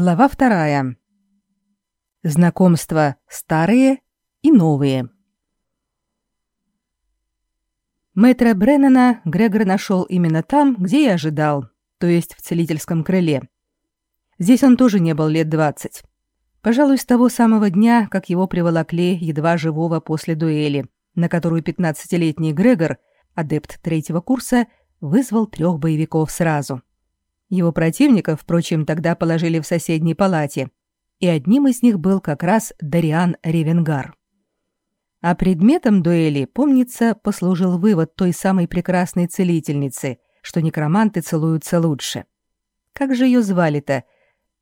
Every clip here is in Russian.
Глава вторая. Знакомства старые и новые. Мэтра Бреннана Грегор нашел именно там, где и ожидал, то есть в целительском крыле. Здесь он тоже не был лет двадцать. Пожалуй, с того самого дня, как его приволокли едва живого после дуэли, на которую пятнадцатилетний Грегор, адепт третьего курса, вызвал трех боевиков сразу – его противников, впрочем, тогда положили в соседней палате, и одним из них был как раз Дариан Ревенгар. А предметом дуэли, помнится, послужил вывод той самой прекрасной целительницы, что некроманты целуются лучше. Как же ее звали-то?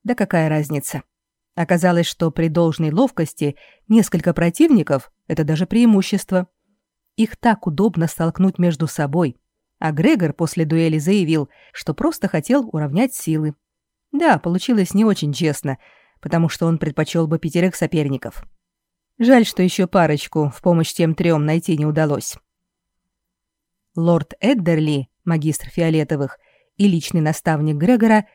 Да какая разница? Оказалось, что при должной ловкости несколько противников — это даже преимущество. Их так удобно столкнуть между собой — а Грегор после дуэли заявил, что просто хотел уравнять силы. Да, получилось не очень честно, потому что он предпочел бы пятерых соперников. Жаль, что еще парочку в помощь тем трем найти не удалось. Лорд Эддерли, магистр фиолетовых, и личный наставник Грегора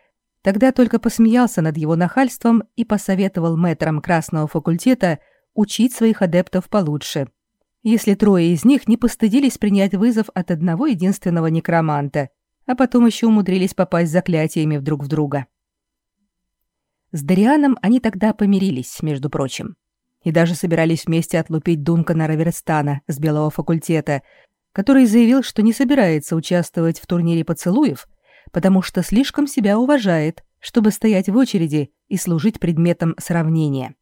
тогда только посмеялся над его нахальством и посоветовал мэтрам Красного факультета учить своих адептов получше – если трое из них не постыдились принять вызов от одного единственного некроманта, а потом еще умудрились попасть заклятиями друг в друга. С Дарианом они тогда помирились, между прочим, и даже собирались вместе отлупить Дункана Раверстана с Белого факультета, который заявил, что не собирается участвовать в турнире поцелуев, потому что слишком себя уважает, чтобы стоять в очереди и служить предметом сравнения.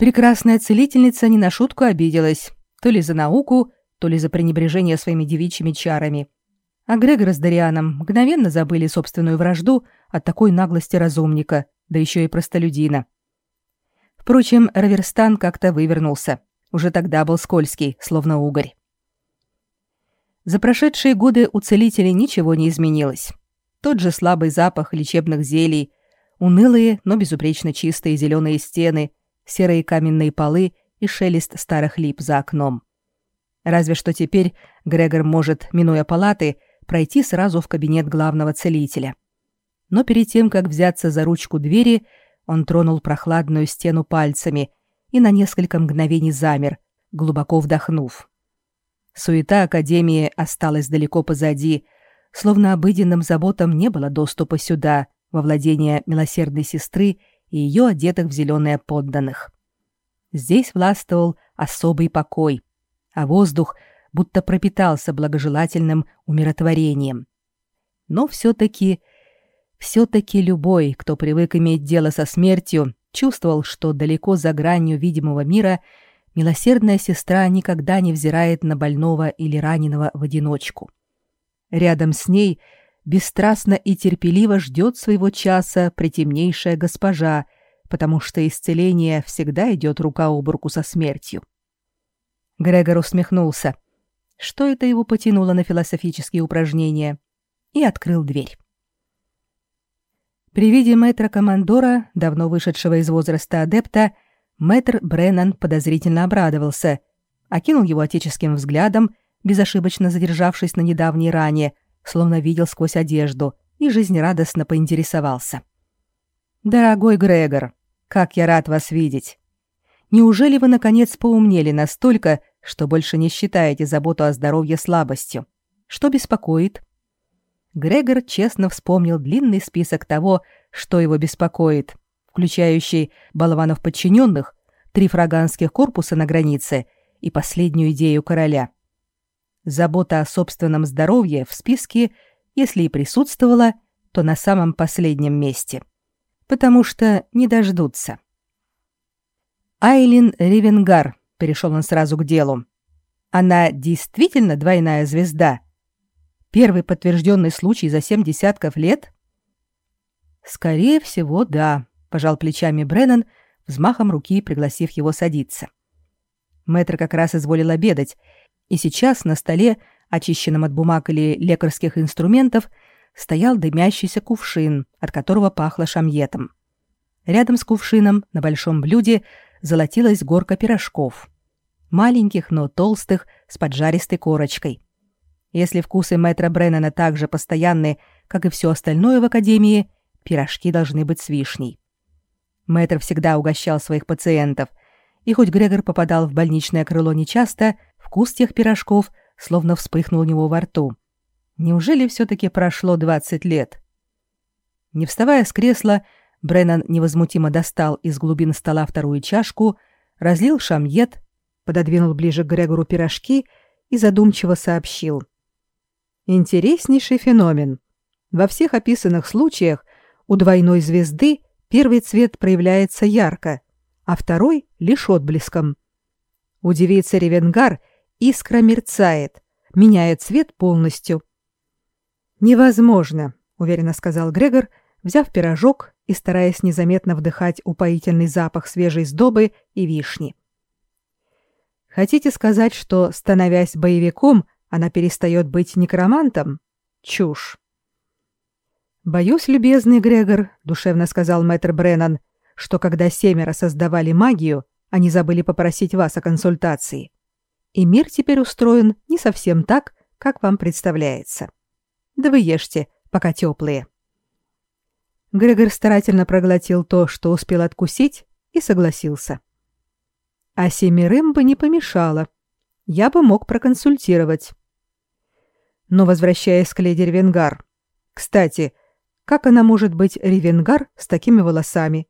Прекрасная целительница не на шутку обиделась, то ли за науку, то ли за пренебрежение своими девичьими чарами. А Грегор с Дарианом мгновенно забыли собственную вражду от такой наглости разумника, да еще и простолюдина. Впрочем, Раверстан как-то вывернулся. Уже тогда был скользкий, словно угорь. За прошедшие годы у целителей ничего не изменилось. Тот же слабый запах лечебных зелий, унылые, но безупречно чистые зеленые стены, серые каменные полы и шелест старых лип за окном. Разве что теперь Грегор может, минуя палаты, пройти сразу в кабинет главного целителя. Но перед тем, как взяться за ручку двери, он тронул прохладную стену пальцами и на несколько мгновений замер, глубоко вдохнув. Суета Академии осталась далеко позади, словно обыденным заботам не было доступа сюда, во владение милосердной сестры и ее одетых в зеленое подданных. Здесь властвовал особый покой, а воздух будто пропитался благожелательным умиротворением. Но все-таки, все-таки любой, кто привык иметь дело со смертью, чувствовал, что далеко за гранью видимого мира милосердная сестра никогда не взирает на больного или раненого в одиночку. Рядом с ней – бесстрастно и терпеливо ждет своего часа притемнейшая госпожа, потому что исцеление всегда идет рука об руку со смертью. Грегор усмехнулся. Что это его потянуло на философические упражнения? И открыл дверь. При виде мэтра Командора, давно вышедшего из возраста адепта, мэтр Бреннан подозрительно обрадовался, окинул его отеческим взглядом, безошибочно задержавшись на недавней ране, словно видел сквозь одежду, и жизнерадостно поинтересовался. «Дорогой Грегор, как я рад вас видеть! Неужели вы, наконец, поумнели настолько, что больше не считаете заботу о здоровье слабостью? Что беспокоит?» Грегор честно вспомнил длинный список того, что его беспокоит, включающий болванов подчиненных, три фраганских корпуса на границе и последнюю идею короля — Забота о собственном здоровье в списке, если и присутствовала, то на самом последнем месте. Потому что не дождутся. Айлин Ревенгар, перешел он сразу к делу. Она действительно двойная звезда? Первый подтвержденный случай за семь десятков лет? Скорее всего, да, пожал плечами Бреннан, взмахом руки пригласив его садиться. Мэтр как раз изволил обедать, и сейчас на столе, очищенном от бумаг или лекарских инструментов, стоял дымящийся кувшин, от которого пахло шамьетом. Рядом с кувшином на большом блюде золотилась горка пирожков. Маленьких, но толстых, с поджаристой корочкой. Если вкусы мэтра Бреннана так же постоянны, как и все остальное в Академии, пирожки должны быть с вишней. Мэтр всегда угощал своих пациентов, и хоть Грегор попадал в больничное крыло нечасто, вкус тех пирожков словно вспыхнул у него во рту. Неужели все-таки прошло 20 лет? Не вставая с кресла, Бреннан невозмутимо достал из глубин стола вторую чашку, разлил шамьет, пододвинул ближе к Грегору пирожки и задумчиво сообщил. Интереснейший феномен. Во всех описанных случаях у двойной звезды первый цвет проявляется ярко, а второй — лишь отблеском. У девицы Ревенгар искра мерцает, меняя цвет полностью. «Невозможно», — уверенно сказал Грегор, взяв пирожок и стараясь незаметно вдыхать упоительный запах свежей сдобы и вишни. «Хотите сказать, что, становясь боевиком, она перестает быть некромантом? Чушь!» «Боюсь, любезный Грегор», — душевно сказал мэтр Бреннан, «что когда семеро создавали магию, они забыли попросить вас о консультации. И мир теперь устроен не совсем так, как вам представляется. Да вы ешьте, пока теплые». Грегор старательно проглотил то, что успел откусить, и согласился. «А семерым бы не помешало. Я бы мог проконсультировать». Но, возвращаясь к леди Ревенгар, кстати, как она может быть ревенгар с такими волосами?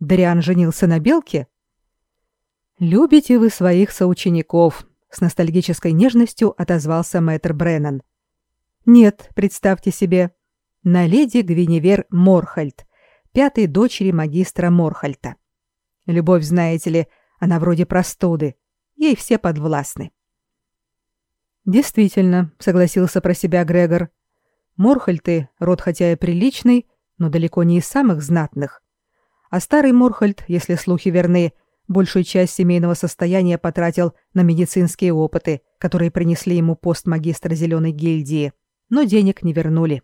Дариан женился на белке? Любите вы своих соучеников, с ностальгической нежностью отозвался мэтр Бреннан. Нет, представьте себе, на леди Гвиневер Морхальд, пятой дочери магистра Морхальта. Любовь, знаете ли, она вроде простуды, ей все подвластны. Действительно, согласился про себя Грегор. Морхальты — род хотя и приличный, но далеко не из самых знатных. А старый Морхальд, если слухи верны, большую часть семейного состояния потратил на медицинские опыты, которые принесли ему пост магистра Зеленой гильдии, но денег не вернули.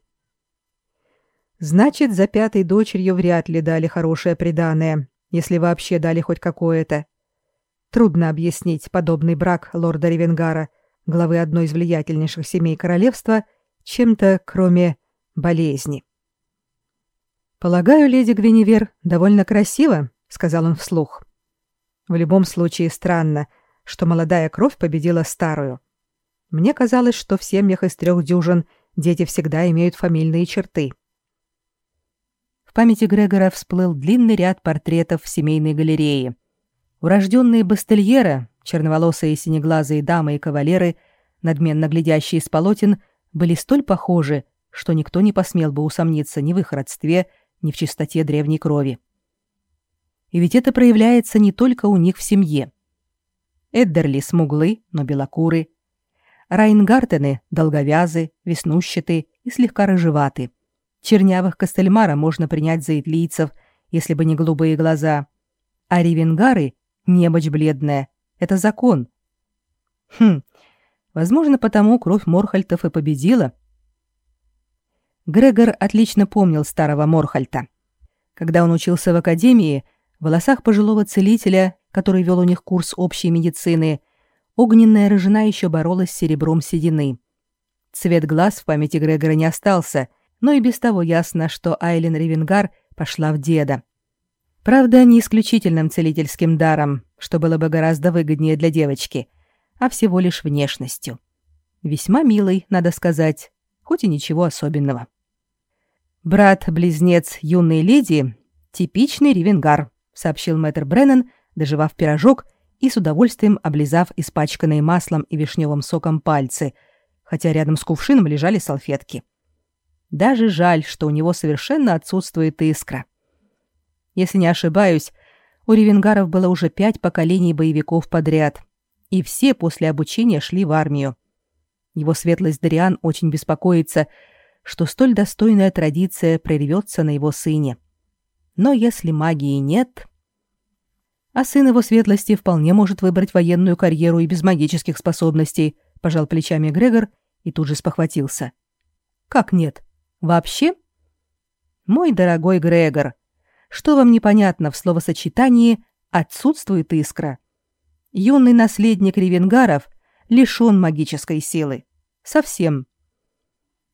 Значит, за пятой дочерью вряд ли дали хорошее приданое, если вообще дали хоть какое-то. Трудно объяснить подобный брак лорда Ревенгара, главы одной из влиятельнейших семей королевства, чем-то кроме болезни. «Полагаю, леди Гвиневер довольно красиво», — сказал он вслух. «В любом случае странно, что молодая кровь победила старую. Мне казалось, что в семьях из трех дюжин дети всегда имеют фамильные черты». В памяти Грегора всплыл длинный ряд портретов в семейной галерее. Урожденные бастельера, черноволосые синеглазые дамы и кавалеры, надменно глядящие из полотен — были столь похожи, что никто не посмел бы усомниться ни в их родстве, ни в чистоте древней крови. И ведь это проявляется не только у них в семье. Эддерли смуглы, но белокуры. Райнгартены долговязы, веснущаты и слегка рыжеваты. Чернявых Костельмара можно принять за итлийцев, если бы не голубые глаза. А ревенгары — небочь бледная. Это закон. Хм, Возможно, потому кровь Морхальтов и победила. Грегор отлично помнил старого Морхальта. Когда он учился в академии, в волосах пожилого целителя, который вел у них курс общей медицины, огненная рыжина еще боролась с серебром седины. Цвет глаз в памяти Грегора не остался, но и без того ясно, что Айлен Ревенгар пошла в деда. Правда, не исключительным целительским даром, что было бы гораздо выгоднее для девочки – а всего лишь внешностью. Весьма милый, надо сказать, хоть и ничего особенного. Брат-близнец юной леди — типичный ревенгар, сообщил мэтр Бреннан, доживав пирожок и с удовольствием облизав испачканные маслом и вишневым соком пальцы, хотя рядом с кувшином лежали салфетки. Даже жаль, что у него совершенно отсутствует искра. Если не ошибаюсь, у ревенгаров было уже пять поколений боевиков подряд — и все после обучения шли в армию. Его светлость Дариан очень беспокоится, что столь достойная традиция прервется на его сыне. Но если магии нет... А сын его светлости вполне может выбрать военную карьеру и без магических способностей, пожал плечами Грегор и тут же спохватился. Как нет? Вообще? Мой дорогой Грегор, что вам непонятно в словосочетании «отсутствует искра»? юный наследник Ревенгаров лишён магической силы. Совсем.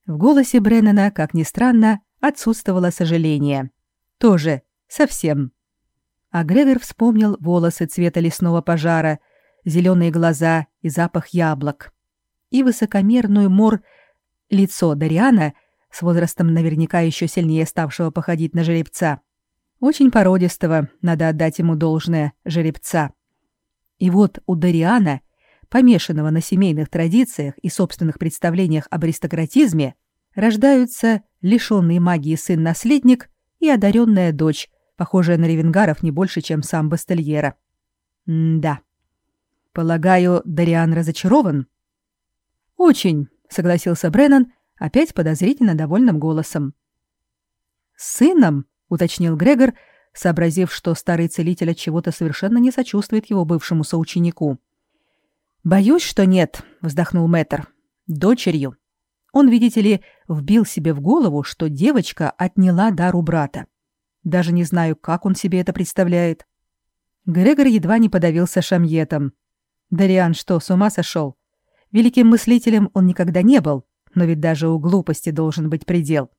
В голосе Бреннана, как ни странно, отсутствовало сожаление. Тоже совсем. А Грегор вспомнил волосы цвета лесного пожара, зеленые глаза и запах яблок. И высокомерную мор лицо Дариана, с возрастом наверняка еще сильнее ставшего походить на жеребца. Очень породистого, надо отдать ему должное, жеребца. И вот у Дариана, помешанного на семейных традициях и собственных представлениях об аристократизме, рождаются лишенный магии сын-наследник и одаренная дочь, похожая на ревенгаров не больше, чем сам Бастельера. М-да. Полагаю, Дариан разочарован? Очень, согласился Бреннан, опять подозрительно довольным голосом. Сыном, уточнил Грегор, сообразив, что старый целитель от чего-то совершенно не сочувствует его бывшему соученику. Боюсь, что нет, вздохнул Мэтр. Дочерью. Он, видите ли, вбил себе в голову, что девочка отняла дар у брата. Даже не знаю, как он себе это представляет. Грегор едва не подавился шамьетом. Дариан что, с ума сошел? Великим мыслителем он никогда не был, но ведь даже у глупости должен быть предел.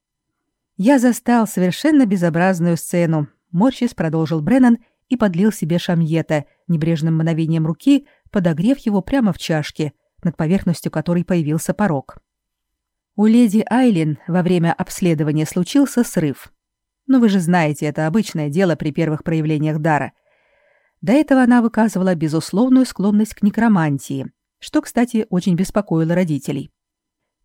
Я застал совершенно безобразную сцену, морщис продолжил Бреннан и подлил себе шамьета, небрежным мановением руки, подогрев его прямо в чашке, над поверхностью которой появился порог. У леди Айлин во время обследования случился срыв. Но вы же знаете, это обычное дело при первых проявлениях дара. До этого она выказывала безусловную склонность к некромантии, что, кстати, очень беспокоило родителей.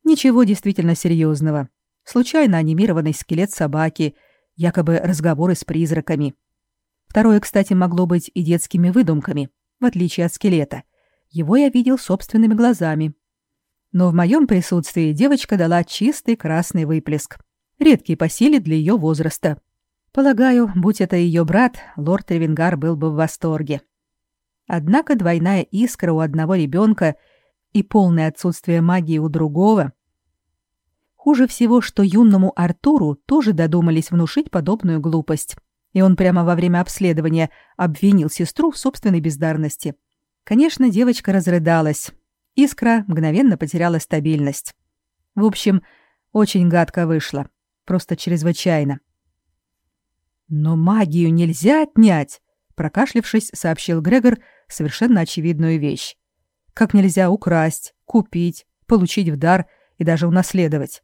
Ничего действительно серьезного. Случайно анимированный скелет собаки, якобы разговоры с призраками. Второе, кстати, могло быть и детскими выдумками, в отличие от скелета. Его я видел собственными глазами. Но в моем присутствии девочка дала чистый красный выплеск – редкий по силе для ее возраста. Полагаю, будь это ее брат, лорд Ревенгар был бы в восторге. Однако двойная искра у одного ребенка и полное отсутствие магии у другого. Хуже всего, что юному Артуру тоже додумались внушить подобную глупость, и он прямо во время обследования обвинил сестру в собственной бездарности. Конечно, девочка разрыдалась. Искра мгновенно потеряла стабильность. В общем, очень гадко вышло. Просто чрезвычайно. «Но магию нельзя отнять!» — прокашлившись, сообщил Грегор совершенно очевидную вещь. «Как нельзя украсть, купить, получить в дар и даже унаследовать.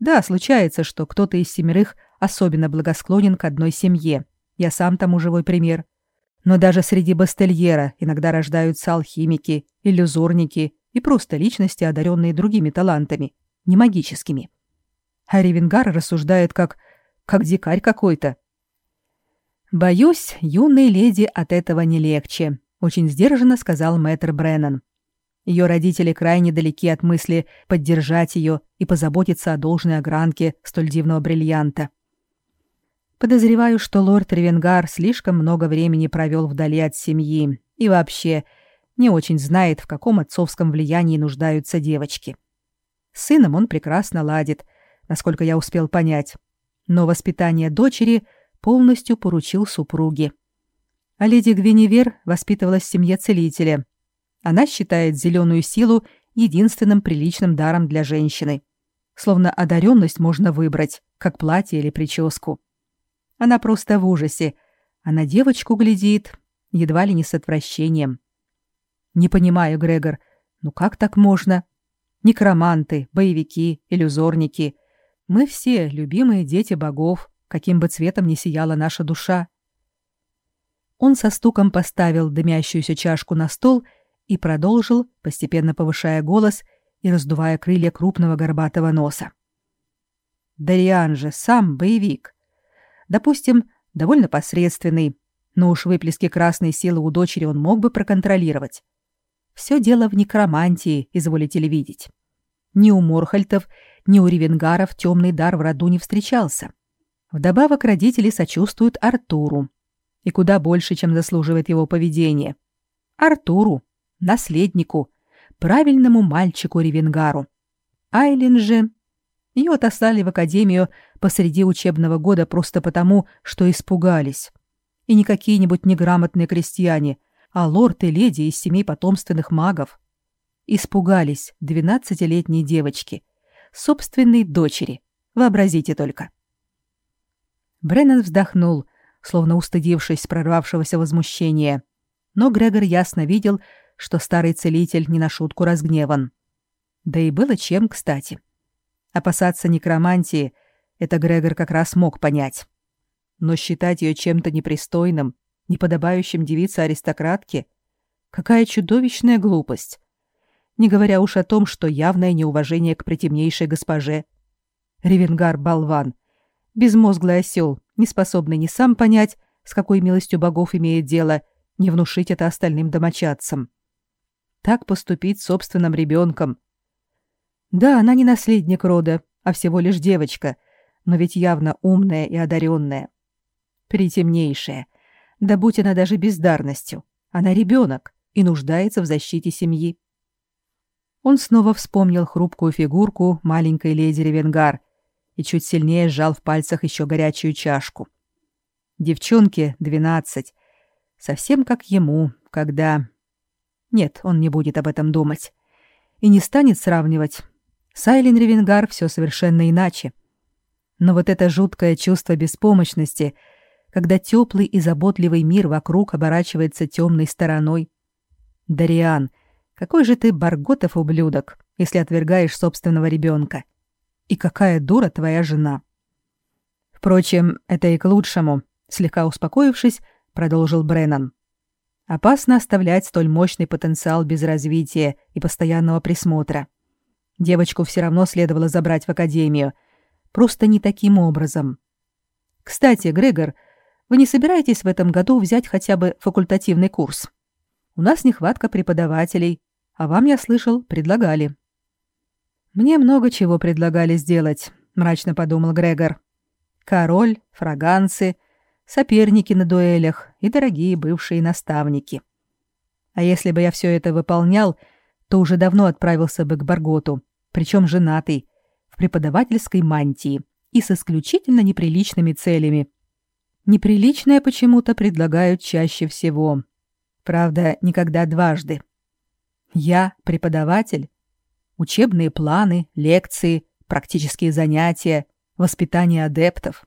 Да, случается, что кто-то из семерых особенно благосклонен к одной семье. Я сам тому живой пример. Но даже среди бастельера иногда рождаются алхимики, иллюзорники и просто личности, одаренные другими талантами, не магическими а Ревенгар рассуждает как... как дикарь какой-то. «Боюсь, юной леди от этого не легче», — очень сдержанно сказал мэтр Бреннан. Ее родители крайне далеки от мысли поддержать ее и позаботиться о должной огранке столь дивного бриллианта. Подозреваю, что лорд Ревенгар слишком много времени провел вдали от семьи и вообще не очень знает, в каком отцовском влиянии нуждаются девочки. С сыном он прекрасно ладит — насколько я успел понять. Но воспитание дочери полностью поручил супруге. А леди Гвиневер воспитывалась в семье целителя. Она считает зеленую силу единственным приличным даром для женщины. Словно одаренность можно выбрать, как платье или прическу. Она просто в ужасе, а на девочку глядит, едва ли не с отвращением. Не понимаю, Грегор, ну как так можно? Некроманты, боевики, иллюзорники — мы все любимые дети богов, каким бы цветом ни сияла наша душа. Он со стуком поставил дымящуюся чашку на стол и продолжил, постепенно повышая голос и раздувая крылья крупного горбатого носа. Дариан же сам боевик. Допустим, довольно посредственный, но уж выплески красной силы у дочери он мог бы проконтролировать. Все дело в некромантии, изволите ли видеть. Ни у Морхальтов, ни у Ревенгаров темный дар в роду не встречался. Вдобавок родители сочувствуют Артуру. И куда больше, чем заслуживает его поведение. Артуру, наследнику, правильному мальчику Ревенгару. Айлин же... Ее отослали в академию посреди учебного года просто потому, что испугались. И не какие-нибудь неграмотные крестьяне, а лорд и леди из семей потомственных магов. Испугались двенадцатилетней девочки, собственной дочери. Вообразите только. Бреннан вздохнул, словно устыдившись прорвавшегося возмущения. Но Грегор ясно видел, что старый целитель не на шутку разгневан. Да и было чем, кстати. Опасаться некромантии — это Грегор как раз мог понять. Но считать ее чем-то непристойным, неподобающим девице-аристократке — какая чудовищная глупость. Не говоря уж о том, что явное неуважение к притемнейшей госпоже. Ревенгар — болван. Безмозглый осел, не способный ни сам понять, с какой милостью богов имеет дело, не внушить это остальным домочадцам. Так поступить с собственным ребенком. Да, она не наследник рода, а всего лишь девочка, но ведь явно умная и одаренная. Притемнейшая. Да будь она даже бездарностью. Она ребенок и нуждается в защите семьи. Он снова вспомнил хрупкую фигурку маленькой леди Ревенгар и чуть сильнее сжал в пальцах еще горячую чашку. Девчонке двенадцать. Совсем как ему, когда... Нет, он не будет об этом думать. И не станет сравнивать. Сайлин Ревенгар все совершенно иначе. Но вот это жуткое чувство беспомощности — когда теплый и заботливый мир вокруг оборачивается темной стороной. Дариан, какой же ты барготов ублюдок, если отвергаешь собственного ребенка. И какая дура твоя жена. Впрочем, это и к лучшему, слегка успокоившись, продолжил Бреннан. Опасно оставлять столь мощный потенциал без развития и постоянного присмотра. Девочку все равно следовало забрать в академию, просто не таким образом. Кстати, Грегор, вы не собираетесь в этом году взять хотя бы факультативный курс? У нас нехватка преподавателей, а вам, я слышал, предлагали». «Мне много чего предлагали сделать», — мрачно подумал Грегор. «Король, фраганцы, соперники на дуэлях и дорогие бывшие наставники. А если бы я все это выполнял, то уже давно отправился бы к Барготу, причем женатый, в преподавательской мантии и с исключительно неприличными целями, Неприличное почему-то предлагают чаще всего. Правда, никогда дважды. Я преподаватель. Учебные планы, лекции, практические занятия, воспитание адептов.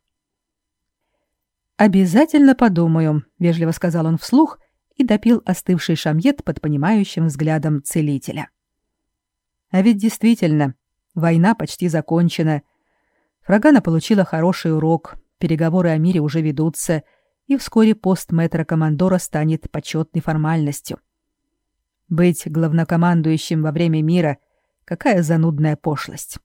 «Обязательно подумаю», — вежливо сказал он вслух и допил остывший шамьет под понимающим взглядом целителя. А ведь действительно, война почти закончена. Фрагана получила хороший урок, Переговоры о мире уже ведутся, и вскоре пост мэтра-командора станет почетной формальностью. Быть главнокомандующим во время мира — какая занудная пошлость.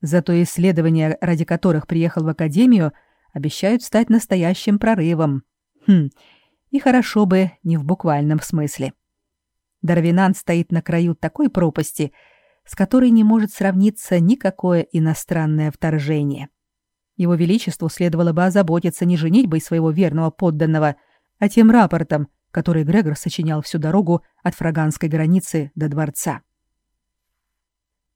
Зато исследования, ради которых приехал в Академию, обещают стать настоящим прорывом. Хм, и хорошо бы не в буквальном смысле. Дарвинан стоит на краю такой пропасти, с которой не может сравниться никакое иностранное вторжение. — его Величеству следовало бы озаботиться не женитьбой своего верного подданного, а тем рапортом, который Грегор сочинял всю дорогу от фраганской границы до дворца.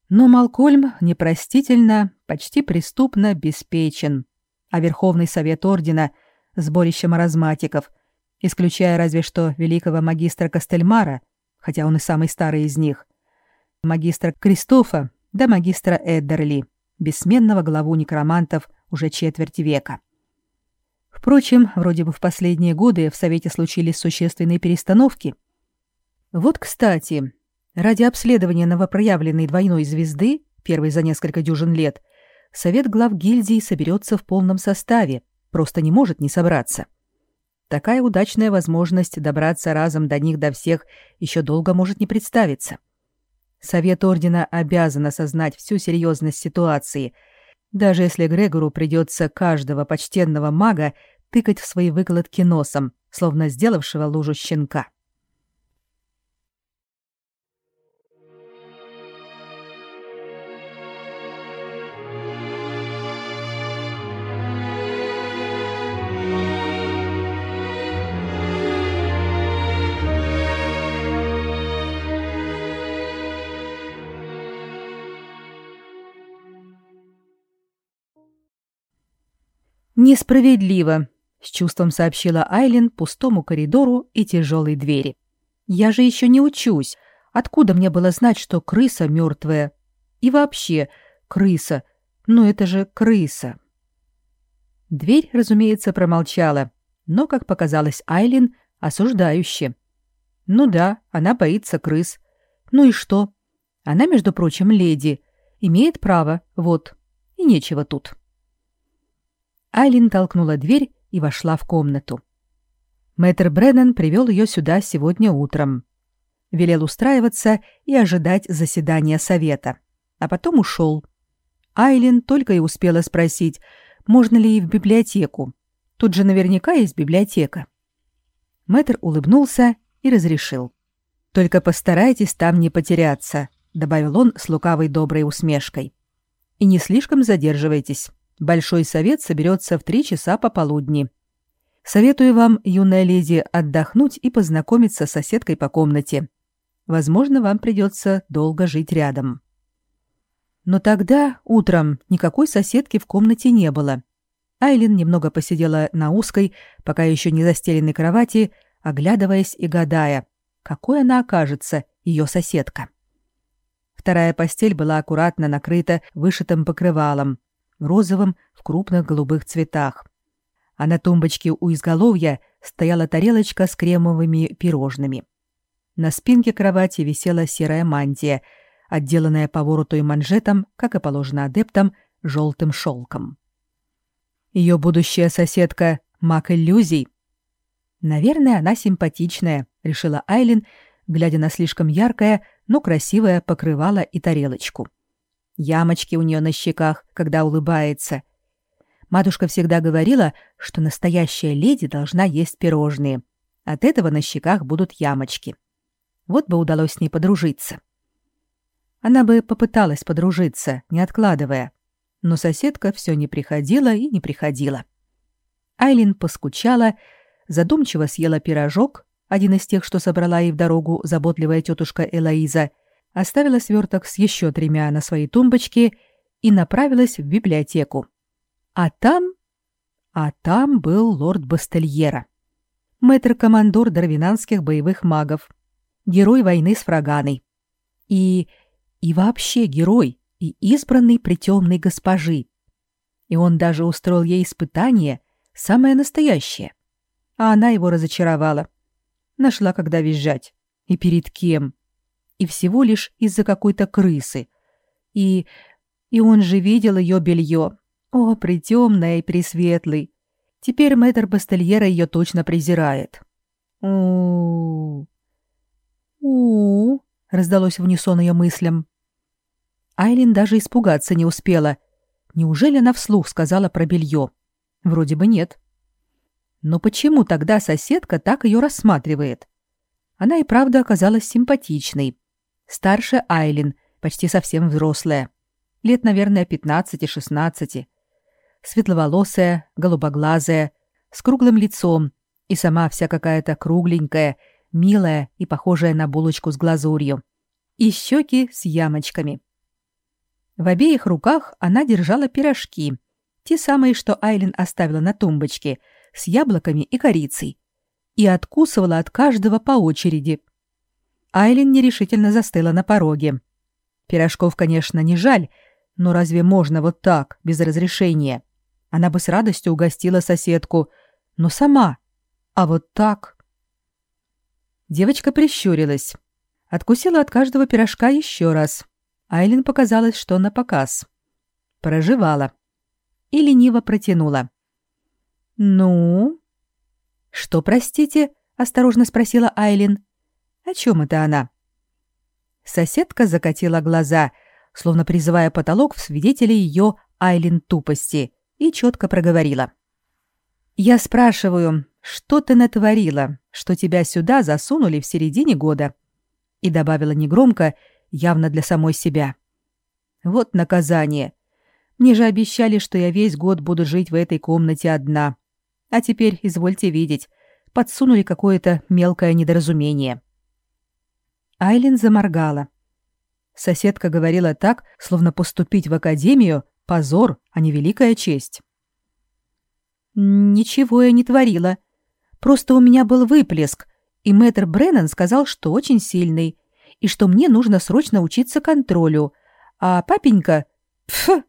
Но Малкольм непростительно, почти преступно обеспечен, а Верховный Совет Ордена — сборище маразматиков, исключая разве что великого магистра Костельмара, хотя он и самый старый из них, магистра Кристофа да магистра Эддерли, бессменного главу некромантов уже четверть века. Впрочем, вроде бы в последние годы в Совете случились существенные перестановки. Вот, кстати, ради обследования новопроявленной двойной звезды, первой за несколько дюжин лет, Совет глав гильдии соберется в полном составе, просто не может не собраться. Такая удачная возможность добраться разом до них до всех еще долго может не представиться. Совет Ордена обязан осознать всю серьезность ситуации – даже если Грегору придется каждого почтенного мага тыкать в свои выкладки носом, словно сделавшего лужу щенка. «Несправедливо», — с чувством сообщила Айлин пустому коридору и тяжелой двери. «Я же еще не учусь. Откуда мне было знать, что крыса мертвая? И вообще, крыса. Ну это же крыса». Дверь, разумеется, промолчала, но, как показалось Айлин, осуждающе. Ну да, она боится крыс. Ну и что? Она, между прочим, леди. Имеет право, вот. И нечего тут. Айлин толкнула дверь и вошла в комнату. Мэтр Бреннан привел ее сюда сегодня утром. Велел устраиваться и ожидать заседания совета. А потом ушел. Айлин только и успела спросить, можно ли и в библиотеку. Тут же наверняка есть библиотека. Мэтр улыбнулся и разрешил. «Только постарайтесь там не потеряться», — добавил он с лукавой доброй усмешкой. «И не слишком задерживайтесь. Большой совет соберется в три часа пополудни. Советую вам, юная леди, отдохнуть и познакомиться с соседкой по комнате. Возможно, вам придется долго жить рядом». Но тогда, утром, никакой соседки в комнате не было. Айлин немного посидела на узкой, пока еще не застеленной кровати, оглядываясь и гадая, какой она окажется, ее соседка. Вторая постель была аккуратно накрыта вышитым покрывалом, розовым в крупных голубых цветах. А на тумбочке у изголовья стояла тарелочка с кремовыми пирожными. На спинке кровати висела серая мантия — отделанная по вороту и манжетам, как и положено адептам, желтым шелком. Ее будущая соседка — маг иллюзий. Наверное, она симпатичная, решила Айлин, глядя на слишком яркое, но красивое покрывало и тарелочку. Ямочки у нее на щеках, когда улыбается. Матушка всегда говорила, что настоящая леди должна есть пирожные. От этого на щеках будут ямочки. Вот бы удалось с ней подружиться. — она бы попыталась подружиться, не откладывая. Но соседка все не приходила и не приходила. Айлин поскучала, задумчиво съела пирожок, один из тех, что собрала ей в дорогу заботливая тетушка Элоиза, оставила сверток с еще тремя на своей тумбочке и направилась в библиотеку. А там... А там был лорд Бастельера. Мэтр-командор дарвинанских боевых магов. Герой войны с Фраганой. И и вообще герой и избранный при темной госпожи. И он даже устроил ей испытание, самое настоящее. А она его разочаровала. Нашла, когда визжать. И перед кем? И всего лишь из-за какой-то крысы. И... и он же видел ее белье. О, притемная и пресветлый. Теперь мэтр Бастельера ее точно презирает. у у раздалось в унисон ее мыслям. Айлин даже испугаться не успела. Неужели она вслух сказала про белье? Вроде бы нет. Но почему тогда соседка так ее рассматривает? Она и правда оказалась симпатичной. Старше Айлин, почти совсем взрослая. Лет, наверное, 15-16. Светловолосая, голубоглазая, с круглым лицом и сама вся какая-то кругленькая, милая и похожая на булочку с глазурью. И щеки с ямочками. В обеих руках она держала пирожки, те самые, что Айлин оставила на тумбочке, с яблоками и корицей, и откусывала от каждого по очереди. Айлин нерешительно застыла на пороге. Пирожков, конечно, не жаль, но разве можно вот так, без разрешения? Она бы с радостью угостила соседку, но сама. А вот так... Девочка прищурилась. Откусила от каждого пирожка еще раз. Айлин показалось, что на показ. Проживала. И лениво протянула. «Ну?» «Что, простите?» — осторожно спросила Айлин. «О чем это она?» Соседка закатила глаза, словно призывая потолок в свидетели ее Айлин тупости, и четко проговорила. «Я спрашиваю, что ты натворила, что тебя сюда засунули в середине года?» И добавила негромко, явно для самой себя. Вот наказание. Мне же обещали, что я весь год буду жить в этой комнате одна. А теперь, извольте видеть, подсунули какое-то мелкое недоразумение. Айлин заморгала. Соседка говорила так, словно поступить в академию — позор, а не великая честь. «Ничего я не творила. Просто у меня был выплеск, и мэтр Бреннан сказал, что очень сильный, и что мне нужно срочно учиться контролю. А папенька... Пф!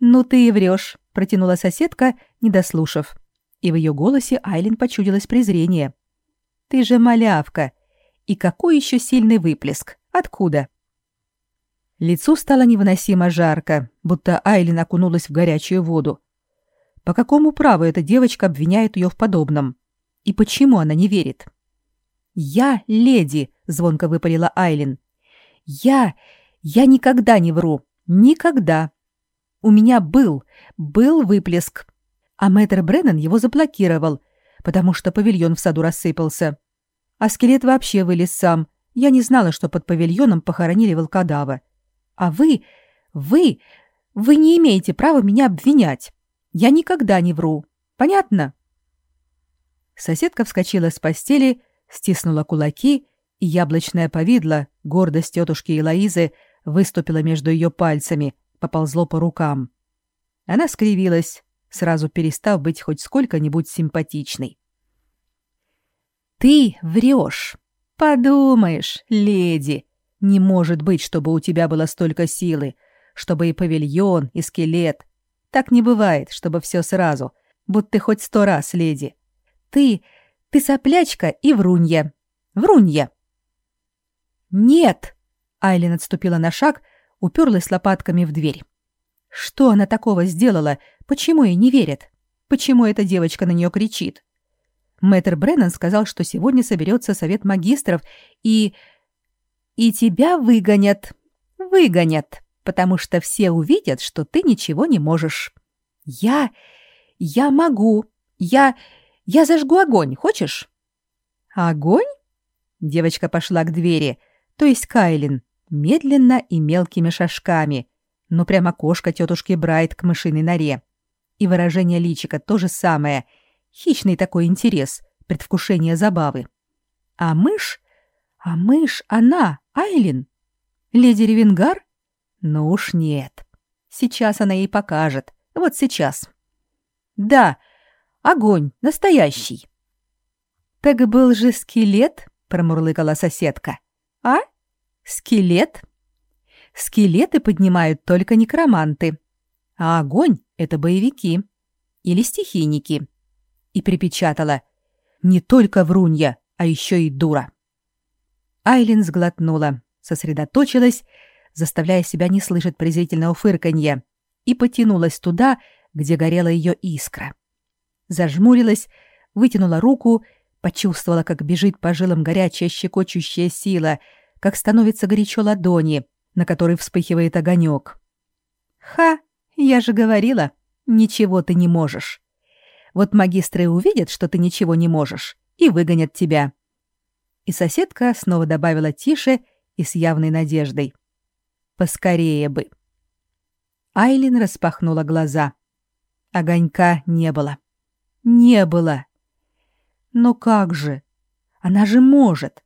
Ну ты и врешь, протянула соседка, не дослушав. И в ее голосе Айлин почудилось презрение. «Ты же малявка! И какой еще сильный выплеск! Откуда?» Лицу стало невыносимо жарко, будто Айлин окунулась в горячую воду. По какому праву эта девочка обвиняет ее в подобном? И почему она не верит? «Я леди», — звонко выпалила Айлин. «Я... я никогда не вру. Никогда. У меня был, был выплеск. А мэтр Бреннан его заблокировал, потому что павильон в саду рассыпался. А скелет вообще вылез сам. Я не знала, что под павильоном похоронили волкодава. А вы, вы, вы не имеете права меня обвинять. Я никогда не вру. Понятно? Соседка вскочила с постели, стиснула кулаки, и яблочное повидло, гордость тетушки Элоизы, выступила между ее пальцами, поползло по рукам. Она скривилась, сразу перестав быть хоть сколько-нибудь симпатичной. «Ты врешь. Подумаешь, леди, не может быть, чтобы у тебя было столько силы, чтобы и павильон, и скелет. Так не бывает, чтобы все сразу, будто ты хоть сто раз, леди. Ты, ты соплячка и врунья. Врунья. Нет! Айлин отступила на шаг, уперлась лопатками в дверь. Что она такого сделала? Почему ей не верят? Почему эта девочка на нее кричит? Мэтр Бреннан сказал, что сегодня соберется совет магистров и... И тебя выгонят. Выгонят, потому что все увидят, что ты ничего не можешь. Я... я могу. Я... я зажгу огонь, хочешь? Огонь? Девочка пошла к двери, то есть Кайлин, медленно и мелкими шажками, ну прямо кошка тетушки Брайт к мышиной норе. И выражение личика то же самое. Хищный такой интерес, предвкушение забавы. А мышь а мышь она, Айлин? Леди Ревенгар? Ну уж нет. Сейчас она ей покажет. Вот сейчас. Да, огонь, настоящий. Так был же скелет, промурлыкала соседка. А? Скелет? Скелеты поднимают только некроманты. А огонь — это боевики. Или стихийники. И припечатала. Не только врунья, а еще и дура. Айлин сглотнула, сосредоточилась, заставляя себя не слышать презрительного фырканья, и потянулась туда, где горела ее искра. Зажмурилась, вытянула руку, почувствовала, как бежит по жилам горячая щекочущая сила, как становится горячо ладони, на которой вспыхивает огонек. «Ха! Я же говорила, ничего ты не можешь. Вот магистры увидят, что ты ничего не можешь, и выгонят тебя. И соседка снова добавила тише и с явной надеждой. «Поскорее бы». Айлин распахнула глаза. Огонька не было. Не было. Но как же? Она же может.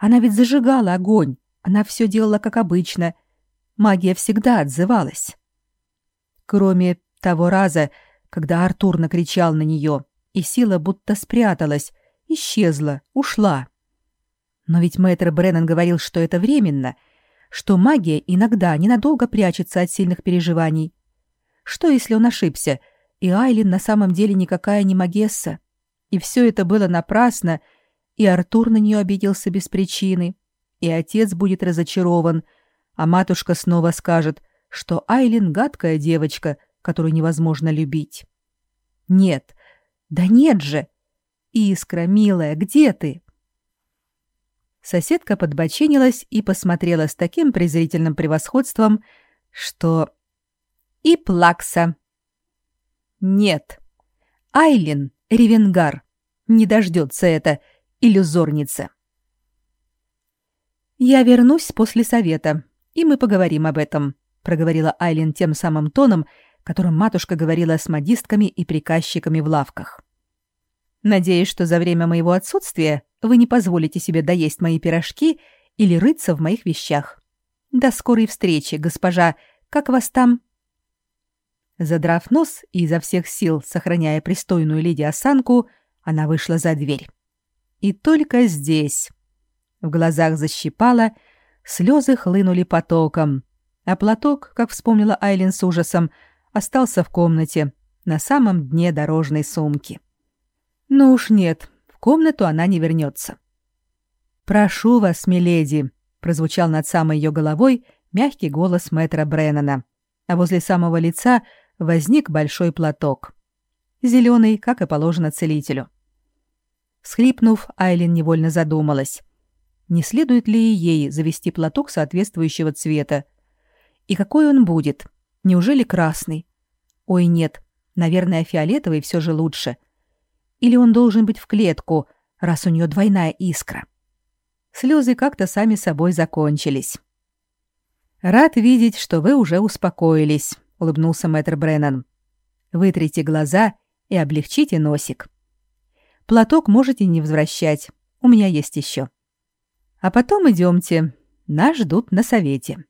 Она ведь зажигала огонь. Она все делала как обычно. Магия всегда отзывалась. Кроме того раза, когда Артур накричал на нее, и сила будто спряталась, исчезла, ушла. Но ведь мэтр Бреннан говорил, что это временно, что магия иногда ненадолго прячется от сильных переживаний. Что, если он ошибся, и Айлин на самом деле никакая не магесса? И все это было напрасно, и Артур на нее обиделся без причины, и отец будет разочарован, а матушка снова скажет, что Айлин гадкая девочка, которую невозможно любить. Нет, да нет же! Искра, милая, где ты? Соседка подбоченилась и посмотрела с таким презрительным превосходством, что... И плакса. Нет. Айлин, Ревенгар, не дождется это, иллюзорница. «Я вернусь после совета, и мы поговорим об этом», проговорила Айлин тем самым тоном, которым матушка говорила с модистками и приказчиками в лавках. «Надеюсь, что за время моего отсутствия вы не позволите себе доесть мои пирожки или рыться в моих вещах. До скорой встречи, госпожа. Как вас там?» Задрав нос и изо всех сил, сохраняя пристойную леди осанку, она вышла за дверь. И только здесь. В глазах защипала, слезы хлынули потоком, а платок, как вспомнила Айлин с ужасом, остался в комнате, на самом дне дорожной сумки. Ну уж нет, в комнату она не вернется. «Прошу вас, миледи», — прозвучал над самой ее головой мягкий голос мэтра Бреннана, а возле самого лица возник большой платок. Зеленый, как и положено целителю. Схлипнув, Айлин невольно задумалась. Не следует ли ей завести платок соответствующего цвета? И какой он будет? Неужели красный? Ой, нет, наверное, фиолетовый все же лучше. Или он должен быть в клетку, раз у нее двойная искра? Слезы как-то сами собой закончились. «Рад видеть, что вы уже успокоились», — улыбнулся мэтр Бреннан. «Вытрите глаза и облегчите носик. Платок можете не возвращать, у меня есть еще. А потом идемте, нас ждут на совете».